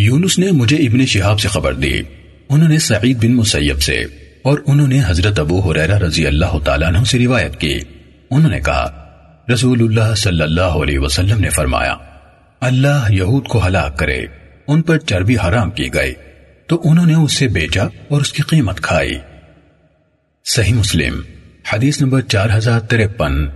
یونس نے مجھے ابن شہاب سے خبر دی۔ انہوں نے سعید بن مسیب سے اور انہوں نے حضرت ابو حریرہ رضی اللہ تعالیٰ عنہ سے روایت کی۔ انہوں نے کہا، رسول اللہ صلی اللہ علیہ وسلم نے فرمایا، اللہ یہود کو ہلاک کرے، ان پر چربی حرام کی گئی۔ تو انہوں نے اسے بیچا اور اس کی قیمت کھائی۔ صحیح مسلم، حدیث نمبر چار ہزار ترپن۔